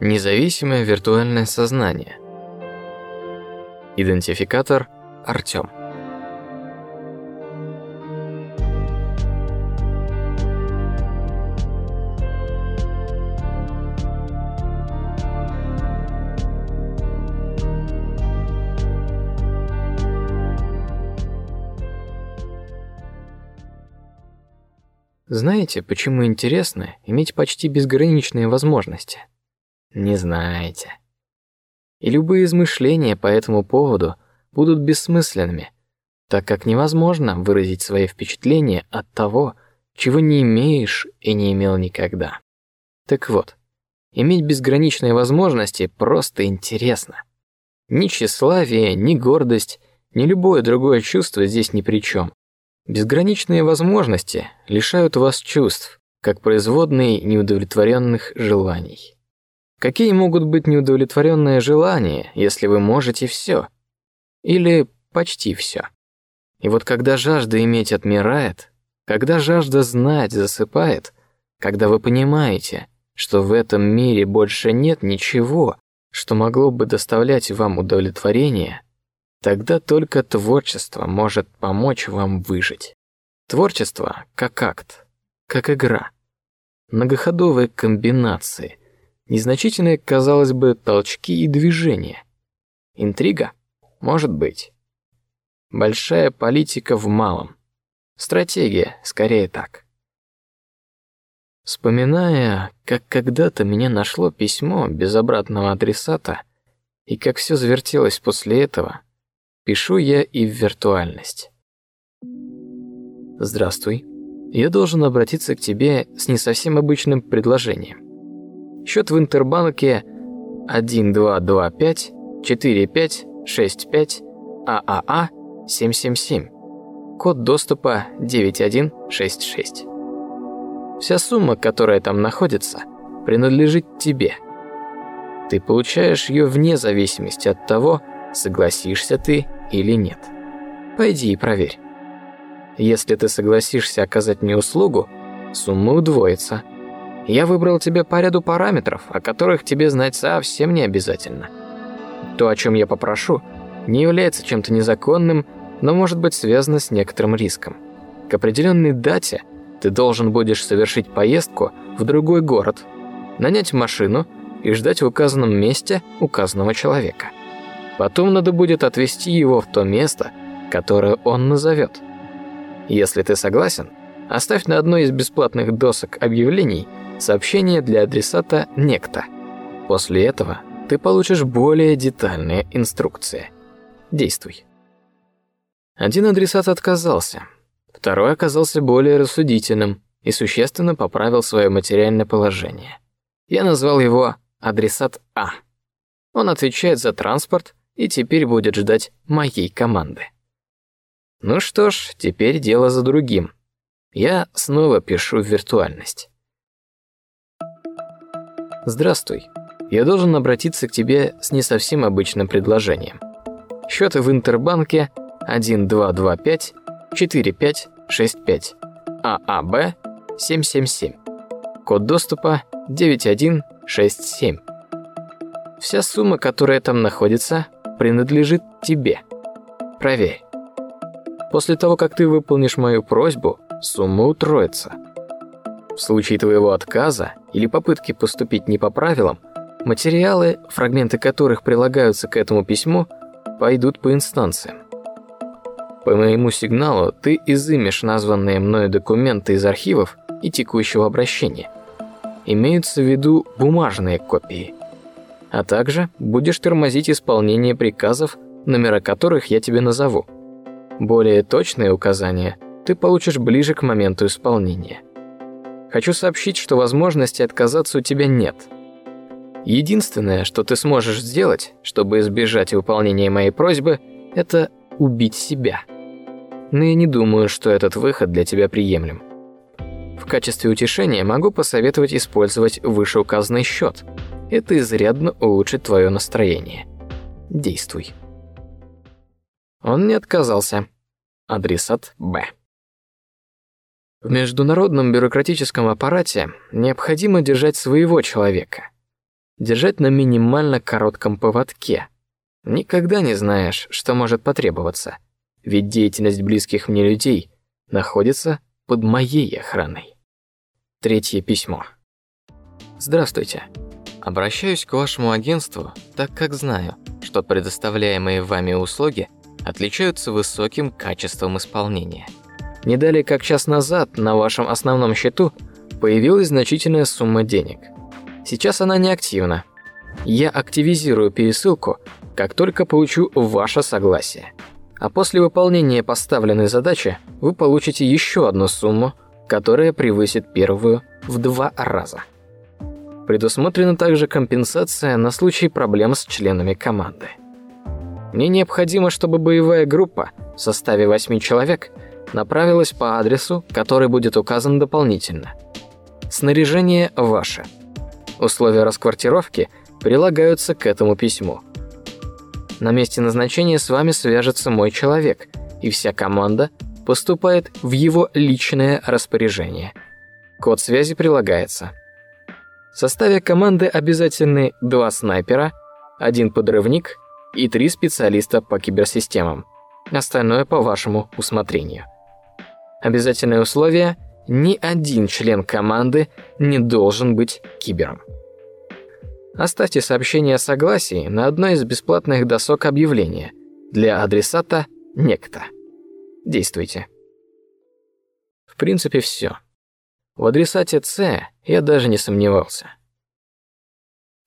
Независимое виртуальное сознание. Идентификатор Артем. Знаете, почему интересно иметь почти безграничные возможности? Не знаете. И любые измышления по этому поводу будут бессмысленными, так как невозможно выразить свои впечатления от того, чего не имеешь и не имел никогда. Так вот, иметь безграничные возможности просто интересно. Ни тщеславие, ни гордость, ни любое другое чувство здесь ни при чем. Безграничные возможности лишают вас чувств, как производные неудовлетворенных желаний. Какие могут быть неудовлетворенные желания, если вы можете все? Или почти все? И вот когда жажда иметь отмирает, когда жажда знать засыпает, когда вы понимаете, что в этом мире больше нет ничего, что могло бы доставлять вам удовлетворение, тогда только творчество может помочь вам выжить. Творчество как акт, как игра, многоходовые комбинации, Незначительные, казалось бы, толчки и движения. Интрига? Может быть. Большая политика в малом. Стратегия, скорее так. Вспоминая, как когда-то меня нашло письмо без обратного адресата, и как все завертелось после этого, пишу я и в виртуальность. Здравствуй. Я должен обратиться к тебе с не совсем обычным предложением. Счет в Интербанке 1225 4565 ААА 777. Код доступа 9166. Вся сумма, которая там находится, принадлежит тебе. Ты получаешь ее вне зависимости от того, согласишься ты или нет. Пойди и проверь. Если ты согласишься оказать мне услугу, сумма удвоится – я выбрал тебя по ряду параметров, о которых тебе знать совсем не обязательно. То, о чем я попрошу, не является чем-то незаконным, но может быть связано с некоторым риском. К определенной дате ты должен будешь совершить поездку в другой город, нанять машину и ждать в указанном месте указанного человека. Потом надо будет отвезти его в то место, которое он назовет. Если ты согласен, оставь на одной из бесплатных досок объявлений – Сообщение для адресата «Некто». После этого ты получишь более детальные инструкции. Действуй. Один адресат отказался, второй оказался более рассудительным и существенно поправил свое материальное положение. Я назвал его адресат А. Он отвечает за транспорт и теперь будет ждать моей команды. Ну что ж, теперь дело за другим. Я снова пишу в виртуальность. Здравствуй. Я должен обратиться к тебе с не совсем обычным предложением. Счет в Интербанке 1225 4565 ААБ 777. Код доступа 9167. Вся сумма, которая там находится, принадлежит тебе. Проверь. После того, как ты выполнишь мою просьбу, сумма утроится. В случае твоего отказа или попытки поступить не по правилам, материалы, фрагменты которых прилагаются к этому письму, пойдут по инстанциям. По моему сигналу ты изымешь названные мною документы из архивов и текущего обращения. Имеются в виду бумажные копии. А также будешь тормозить исполнение приказов, номера которых я тебе назову. Более точные указания ты получишь ближе к моменту исполнения. Хочу сообщить, что возможности отказаться у тебя нет. Единственное, что ты сможешь сделать, чтобы избежать выполнения моей просьбы, это убить себя. Но я не думаю, что этот выход для тебя приемлем. В качестве утешения могу посоветовать использовать вышеуказанный счет. Это изрядно улучшит твое настроение. Действуй. Он не отказался. Адресат Б. В международном бюрократическом аппарате необходимо держать своего человека. держать на минимально коротком поводке. Никогда не знаешь, что может потребоваться, ведь деятельность близких мне людей находится под моей охраной. Третье письмо. Здравствуйте. Обращаюсь к вашему агентству, так как знаю, что предоставляемые вами услуги отличаются высоким качеством исполнения. Не далее как час назад на вашем основном счету появилась значительная сумма денег. Сейчас она не активна. Я активизирую пересылку, как только получу ваше согласие. А после выполнения поставленной задачи вы получите еще одну сумму, которая превысит первую в два раза. Предусмотрена также компенсация на случай проблем с членами команды. Мне необходимо, чтобы боевая группа в составе восьми человек направилась по адресу, который будет указан дополнительно. Снаряжение ваше. Условия расквартировки прилагаются к этому письму. На месте назначения с вами свяжется мой человек, и вся команда поступает в его личное распоряжение. Код связи прилагается. В составе команды обязательны два снайпера, один подрывник и три специалиста по киберсистемам. Остальное по вашему усмотрению. Обязательное условие – ни один член команды не должен быть кибером. Оставьте сообщение о согласии на одной из бесплатных досок объявления для адресата «Некто». Действуйте. В принципе, все. В адресате С я даже не сомневался.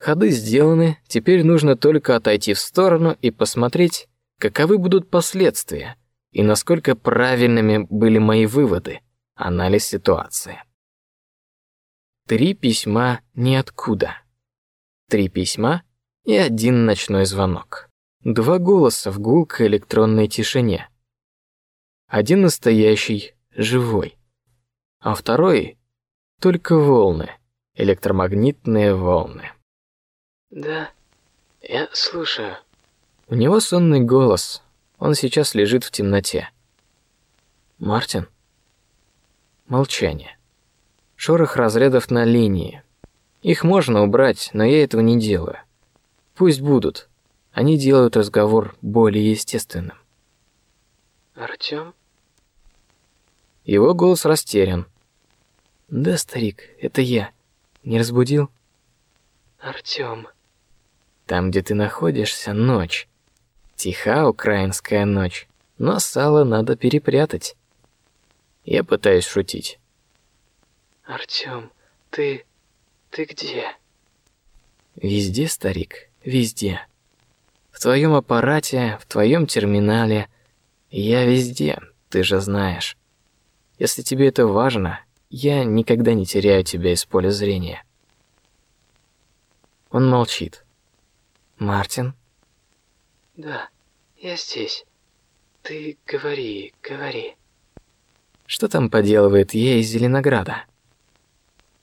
Ходы сделаны, теперь нужно только отойти в сторону и посмотреть, каковы будут последствия и насколько правильными были мои выводы, анализ ситуации. Три письма ниоткуда. Три письма и один ночной звонок. Два голоса в гулкой электронной тишине. Один настоящий, живой, а второй только волны, электромагнитные волны. Да, я слушаю. У него сонный голос. Он сейчас лежит в темноте. Мартин. Молчание. Шорох разрядов на линии. Их можно убрать, но я этого не делаю. Пусть будут. Они делают разговор более естественным. Артём? Его голос растерян. Да, старик, это я. Не разбудил? Артём. Там, где ты находишься, ночь. Тиха украинская ночь, но сало надо перепрятать. Я пытаюсь шутить. Артём, ты... ты где? Везде, старик, везде. В твоем аппарате, в твоем терминале. Я везде, ты же знаешь. Если тебе это важно, я никогда не теряю тебя из поля зрения. Он молчит. Мартин? Да, я здесь. Ты говори, говори. Что там поделывает я из Зеленограда?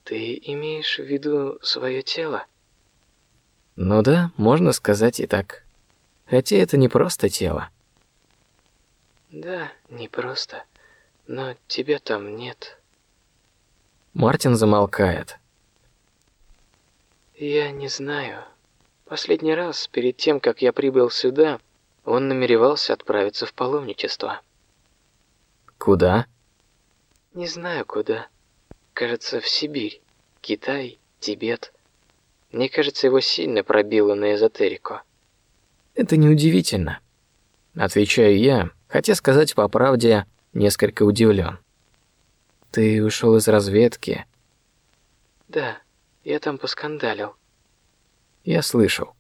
Ты имеешь в виду свое тело? Ну да, можно сказать и так. Хотя это не просто тело. Да, не просто. Но тебя там нет. Мартин замолкает. Я не знаю. Последний раз, перед тем, как я прибыл сюда, он намеревался отправиться в паломничество. Куда? Не знаю куда. Кажется, в Сибирь, Китай, Тибет. Мне кажется, его сильно пробило на эзотерику. Это неудивительно. Отвечаю я, хотя сказать по правде, несколько удивлен. Ты ушел из разведки? Да, я там поскандалил. Я слышал.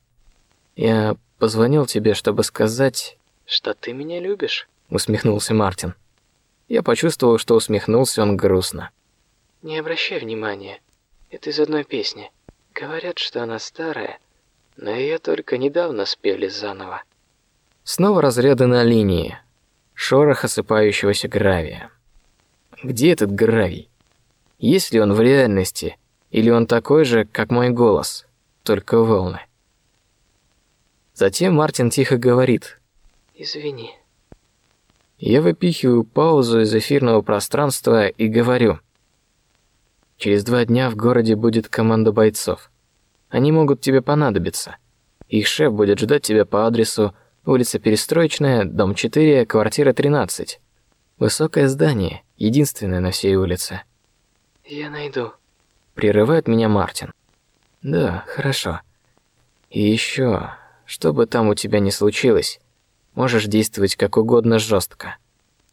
Я позвонил тебе, чтобы сказать, что ты меня любишь. Усмехнулся Мартин. Я почувствовал, что усмехнулся он грустно. Не обращай внимания. Это из одной песни. Говорят, что она старая, но ее только недавно спели заново. Снова разряды на линии. Шорох осыпающегося гравия. Где этот гравий? Есть ли он в реальности, или он такой же, как мой голос, только волны? Затем Мартин тихо говорит: "Извини". Я выпихиваю паузу из эфирного пространства и говорю: "Через два дня в городе будет команда бойцов. Они могут тебе понадобиться. Их шеф будет ждать тебя по адресу улица Перестроечная, дом 4, квартира 13. Высокое здание, единственное на всей улице. Я найду. Прерывает меня Мартин. Да, хорошо. И еще, что бы там у тебя ни случилось, можешь действовать как угодно жестко.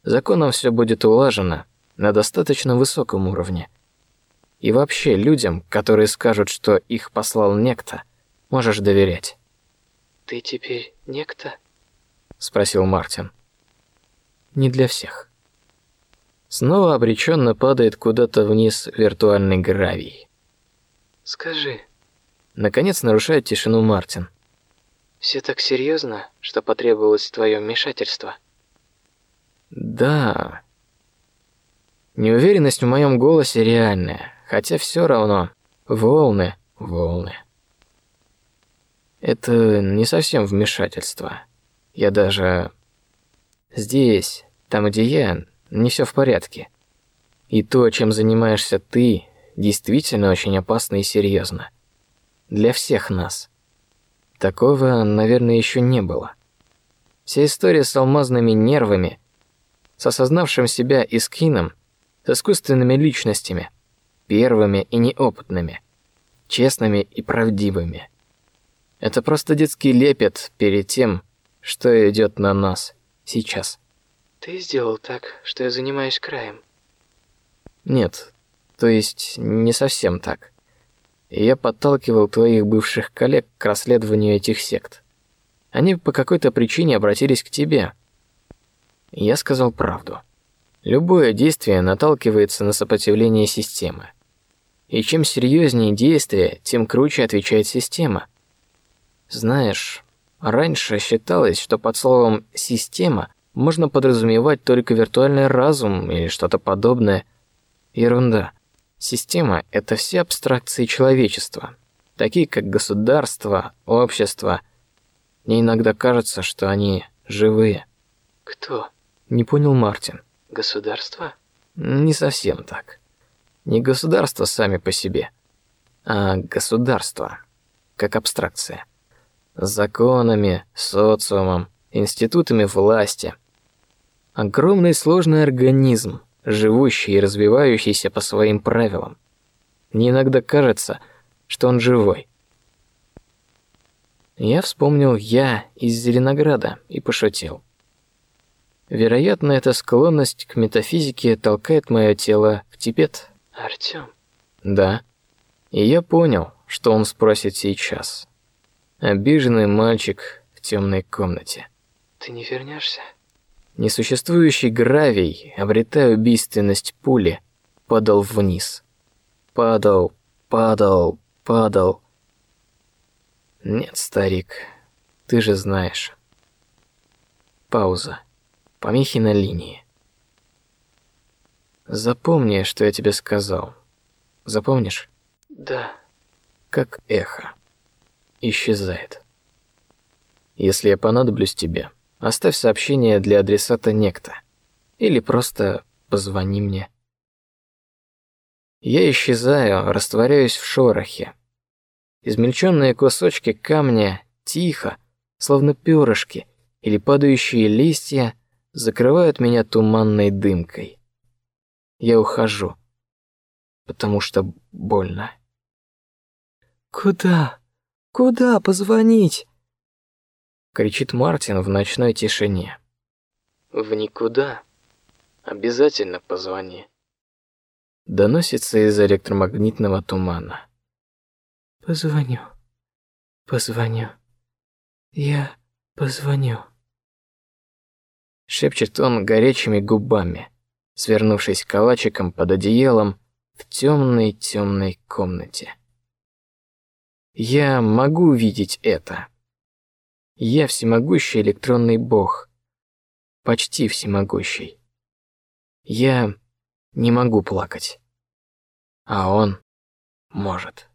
Законом все будет улажено на достаточно высоком уровне. И вообще людям, которые скажут, что их послал некто, можешь доверять. Ты теперь некто? спросил Мартин. Не для всех. Снова обреченно падает куда-то вниз виртуальный гравий. Скажи. Наконец нарушает тишину Мартин. Все так серьезно, что потребовалось твое вмешательство. Да. Неуверенность в моем голосе реальная, хотя все равно волны, волны. Это не совсем вмешательство. Я даже здесь, там где я, не все в порядке. И то, чем занимаешься ты, действительно очень опасно и серьезно. Для всех нас. Такого, наверное, еще не было. Вся история с алмазными нервами, с осознавшим себя Искином, с искусственными личностями, первыми и неопытными, честными и правдивыми. Это просто детский лепет перед тем, что идет на нас сейчас. Ты сделал так, что я занимаюсь краем. Нет, то есть не совсем так я подталкивал твоих бывших коллег к расследованию этих сект. Они по какой-то причине обратились к тебе. Я сказал правду. Любое действие наталкивается на сопротивление системы. И чем серьезнее действие, тем круче отвечает система. Знаешь, раньше считалось, что под словом система можно подразумевать только виртуальный разум или что-то подобное. Ерунда. Система – это все абстракции человечества, такие как государство, общество. Мне иногда кажется, что они живые. Кто? Не понял Мартин. Государство? Не совсем так. Не государства сами по себе, а государство, как абстракция. С законами, социумом, институтами власти. Огромный сложный организм, живущий и развивающийся по своим правилам. Мне иногда кажется, что он живой. Я вспомнил я из Зеленограда и пошутил. Вероятно, эта склонность к метафизике толкает мое тело в Тибет. Артём. Да. И я понял, что он спросит сейчас. Обиженный мальчик в темной комнате. Ты не вернешься? Несуществующий гравий, обретая убийственность пули, падал вниз. Падал, падал, падал. Нет, старик, ты же знаешь. Пауза. Помехи на линии. Запомни, что я тебе сказал. Запомнишь? Да. Как эхо. Исчезает. Если я понадоблюсь тебе, Оставь сообщение для адресата некто. Или просто позвони мне. Я исчезаю, растворяюсь в шорохе. Измельченные кусочки камня тихо, словно перышки или падающие листья, закрывают меня туманной дымкой. Я ухожу, потому что больно. Куда? Куда позвонить? Кричит Мартин в ночной тишине. В никуда. Обязательно позвони. Доносится из электромагнитного тумана. Позвоню. Позвоню. Я позвоню. Шепчет он горячими губами, свернувшись калачиком под одеялом в темной темной комнате. Я могу видеть это. Я всемогущий электронный бог. Почти всемогущий. Я не могу плакать. А он может.